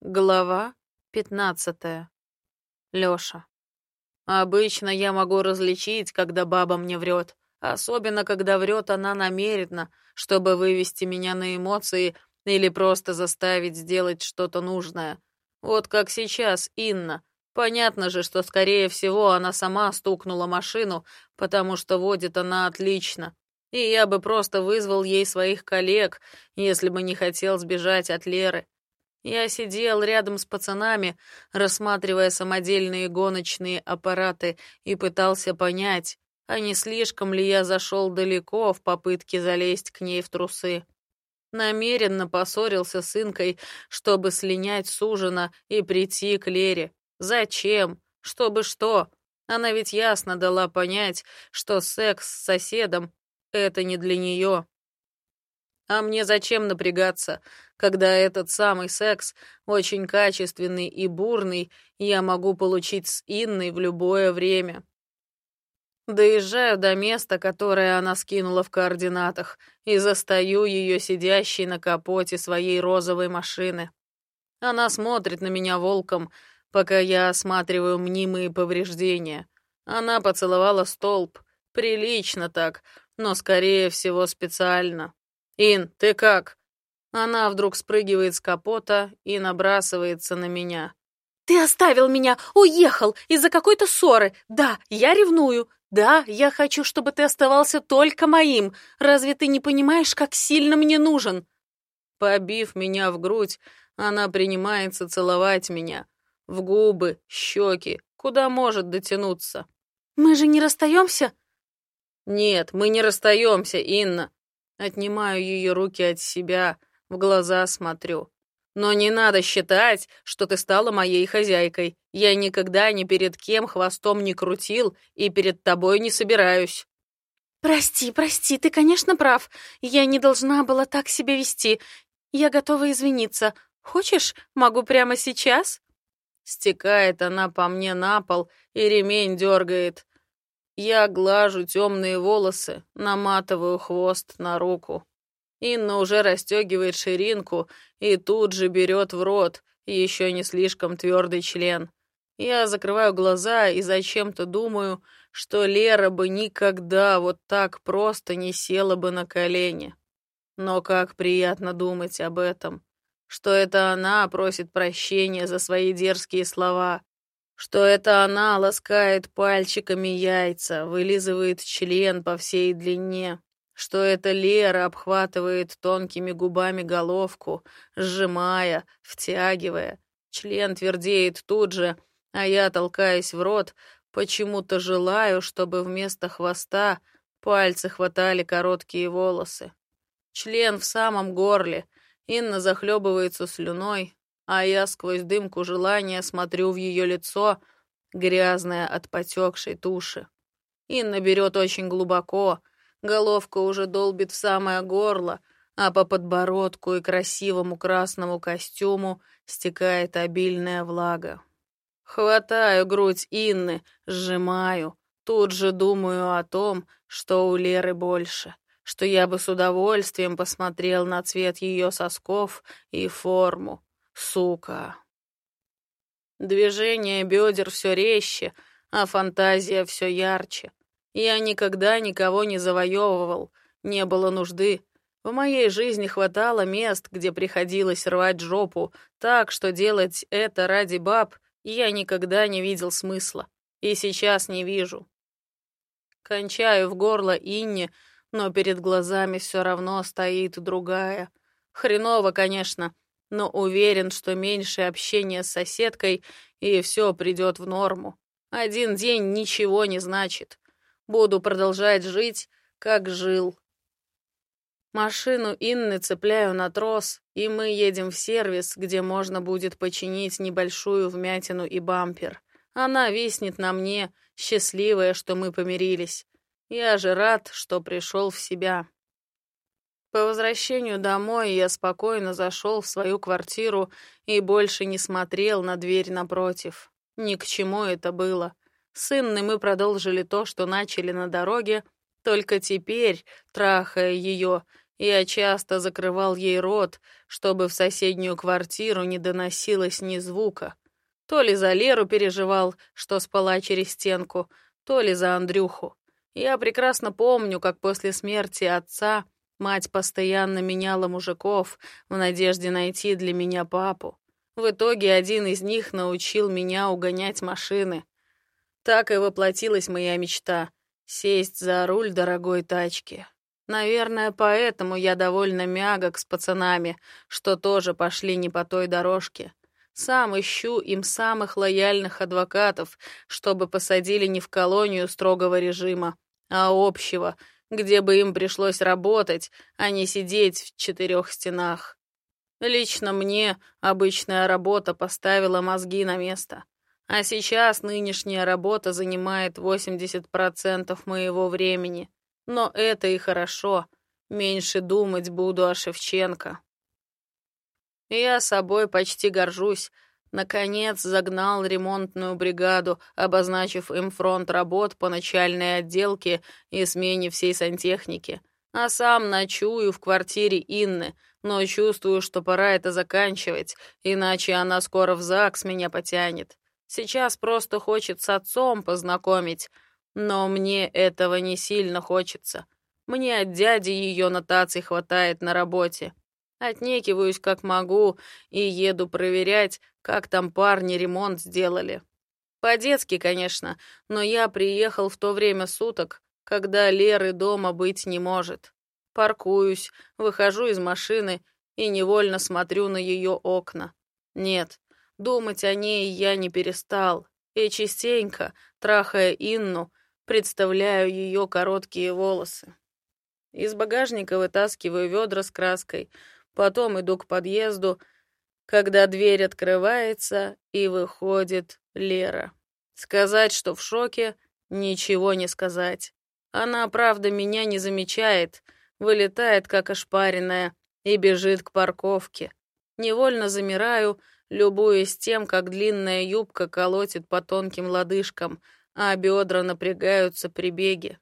Глава пятнадцатая. Лёша. Обычно я могу различить, когда баба мне врет, особенно когда врет она намеренно, чтобы вывести меня на эмоции или просто заставить сделать что-то нужное. Вот как сейчас Инна. Понятно же, что, скорее всего, она сама стукнула машину, потому что водит она отлично. И я бы просто вызвал ей своих коллег, если бы не хотел сбежать от Леры. Я сидел рядом с пацанами, рассматривая самодельные гоночные аппараты и пытался понять, а не слишком ли я зашел далеко в попытке залезть к ней в трусы. Намеренно поссорился с Инкой, чтобы слинять с ужина и прийти к Лере. Зачем? Чтобы что? Она ведь ясно дала понять, что секс с соседом — это не для нее. А мне зачем напрягаться, когда этот самый секс, очень качественный и бурный, я могу получить с Инной в любое время? Доезжаю до места, которое она скинула в координатах, и застаю ее сидящей на капоте своей розовой машины. Она смотрит на меня волком, пока я осматриваю мнимые повреждения. Она поцеловала столб. Прилично так, но, скорее всего, специально. «Ин, ты как?» Она вдруг спрыгивает с капота и набрасывается на меня. «Ты оставил меня, уехал из-за какой-то ссоры. Да, я ревную. Да, я хочу, чтобы ты оставался только моим. Разве ты не понимаешь, как сильно мне нужен?» Побив меня в грудь, она принимается целовать меня. В губы, щеки, куда может дотянуться. «Мы же не расстаемся?» «Нет, мы не расстаемся, Инна. Отнимаю ее руки от себя, в глаза смотрю. Но не надо считать, что ты стала моей хозяйкой. Я никогда ни перед кем хвостом не крутил и перед тобой не собираюсь. Прости, прости, ты, конечно, прав. Я не должна была так себя вести. Я готова извиниться. Хочешь, могу прямо сейчас? Стекает она по мне на пол и ремень дергает. Я глажу темные волосы, наматываю хвост на руку. Инна уже расстегивает ширинку и тут же берет в рот еще не слишком твердый член. Я закрываю глаза и зачем-то думаю, что Лера бы никогда вот так просто не села бы на колени. Но как приятно думать об этом, что это она просит прощения за свои дерзкие слова, что это она ласкает пальчиками яйца, вылизывает член по всей длине, что это Лера обхватывает тонкими губами головку, сжимая, втягивая. Член твердеет тут же, а я, толкаясь в рот, почему-то желаю, чтобы вместо хвоста пальцы хватали короткие волосы. Член в самом горле, Инна захлебывается слюной, а я сквозь дымку желания смотрю в ее лицо, грязное от потекшей туши. Инна берет очень глубоко, головка уже долбит в самое горло, а по подбородку и красивому красному костюму стекает обильная влага. Хватаю грудь Инны, сжимаю, тут же думаю о том, что у Леры больше, что я бы с удовольствием посмотрел на цвет ее сосков и форму, Сука. Движение бедер все резче, а фантазия все ярче. Я никогда никого не завоевывал, не было нужды. В моей жизни хватало мест, где приходилось рвать жопу, так что делать это ради баб я никогда не видел смысла. И сейчас не вижу. Кончаю в горло Инне, но перед глазами все равно стоит другая. Хреново, конечно, но уверен, что меньше общения с соседкой, и все придет в норму. Один день ничего не значит. Буду продолжать жить, как жил. Машину Инны цепляю на трос, и мы едем в сервис, где можно будет починить небольшую вмятину и бампер. Она виснет на мне, счастливая, что мы помирились. Я же рад, что пришел в себя. По возвращению домой я спокойно зашел в свою квартиру и больше не смотрел на дверь напротив. Ни к чему это было. С Инной мы продолжили то, что начали на дороге, только теперь, трахая ее, Я часто закрывал ей рот, чтобы в соседнюю квартиру не доносилось ни звука. То ли за Леру переживал, что спала через стенку, то ли за Андрюху. Я прекрасно помню, как после смерти отца мать постоянно меняла мужиков в надежде найти для меня папу. В итоге один из них научил меня угонять машины. Так и воплотилась моя мечта — сесть за руль дорогой тачки. Наверное, поэтому я довольно мягок с пацанами, что тоже пошли не по той дорожке. Сам ищу им самых лояльных адвокатов, чтобы посадили не в колонию строгого режима, а общего, где бы им пришлось работать, а не сидеть в четырех стенах. Лично мне обычная работа поставила мозги на место. А сейчас нынешняя работа занимает 80% моего времени. Но это и хорошо. Меньше думать буду о Шевченко. Я собой почти горжусь. Наконец загнал ремонтную бригаду, обозначив им фронт работ по начальной отделке и смене всей сантехники. А сам ночую в квартире Инны, но чувствую, что пора это заканчивать, иначе она скоро в ЗАГС меня потянет. Сейчас просто хочет с отцом познакомить, но мне этого не сильно хочется. Мне от дяди ее нотаций хватает на работе. Отнекиваюсь как могу и еду проверять, как там парни ремонт сделали. По-детски, конечно, но я приехал в то время суток, когда Леры дома быть не может. Паркуюсь, выхожу из машины и невольно смотрю на ее окна. Нет, думать о ней я не перестал, и частенько, трахая Инну, Представляю ее короткие волосы. Из багажника вытаскиваю ведра с краской, потом иду к подъезду, когда дверь открывается и выходит Лера. Сказать, что в шоке, ничего не сказать. Она, правда, меня не замечает, вылетает как ошпаренная и бежит к парковке. Невольно замираю, любуясь тем, как длинная юбка колотит по тонким лодыжкам — а бедра напрягаются при беге.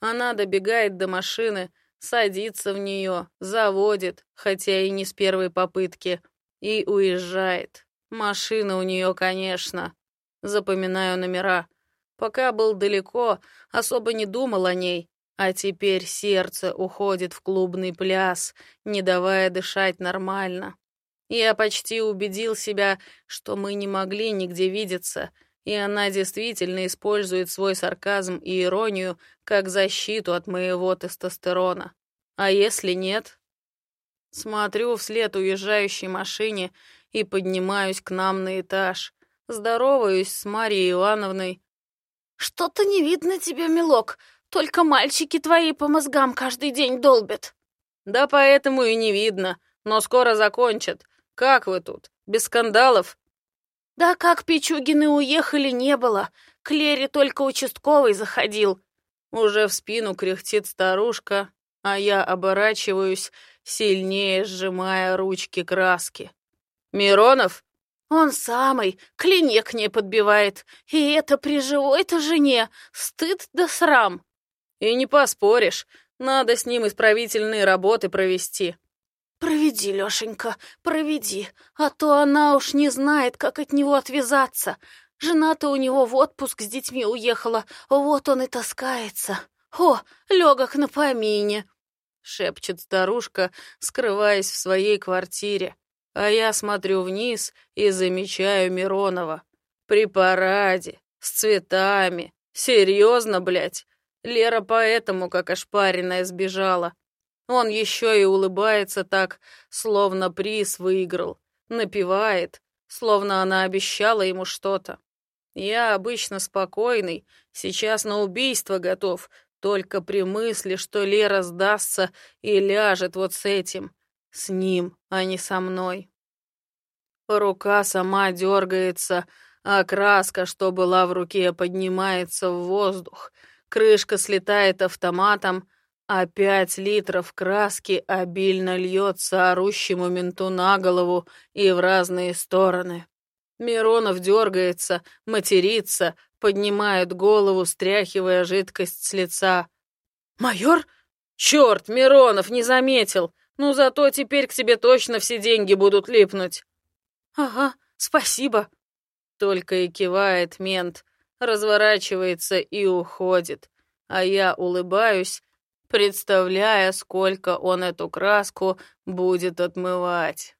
Она добегает до машины, садится в нее, заводит, хотя и не с первой попытки, и уезжает. Машина у нее, конечно. Запоминаю номера. Пока был далеко, особо не думал о ней, а теперь сердце уходит в клубный пляс, не давая дышать нормально. Я почти убедил себя, что мы не могли нигде видеться — и она действительно использует свой сарказм и иронию как защиту от моего тестостерона. А если нет? Смотрю вслед уезжающей машине и поднимаюсь к нам на этаж. Здороваюсь с Марией Ивановной. «Что-то не видно тебя, милок. Только мальчики твои по мозгам каждый день долбят». «Да поэтому и не видно. Но скоро закончат. Как вы тут? Без скандалов?» Да как Пичугины уехали, не было. К Лере только участковый заходил. Уже в спину кряхтит старушка, а я оборачиваюсь, сильнее сжимая ручки краски. «Миронов?» «Он самый, клине к ней подбивает. И это при живой-то жене. Стыд да срам». «И не поспоришь. Надо с ним исправительные работы провести». «Проведи, Лешенька, проведи, а то она уж не знает, как от него отвязаться. Жена-то у него в отпуск с детьми уехала, вот он и таскается. О, легок на помине!» — шепчет старушка, скрываясь в своей квартире. А я смотрю вниз и замечаю Миронова. При параде, с цветами. Серьезно, блядь? Лера поэтому, как ошпаренная, сбежала. Он еще и улыбается так, словно приз выиграл, напевает, словно она обещала ему что-то. Я обычно спокойный, сейчас на убийство готов, только при мысли, что Лера сдастся и ляжет вот с этим, с ним, а не со мной. Рука сама дергается, а краска, что была в руке, поднимается в воздух. Крышка слетает автоматом, а пять литров краски обильно льется орущему менту на голову и в разные стороны. Миронов дергается, матерится, поднимает голову, стряхивая жидкость с лица. «Майор? Черт, Миронов не заметил. Ну зато теперь к тебе точно все деньги будут липнуть. Ага, спасибо. Только и кивает мент, разворачивается и уходит. А я улыбаюсь, представляя, сколько он эту краску будет отмывать.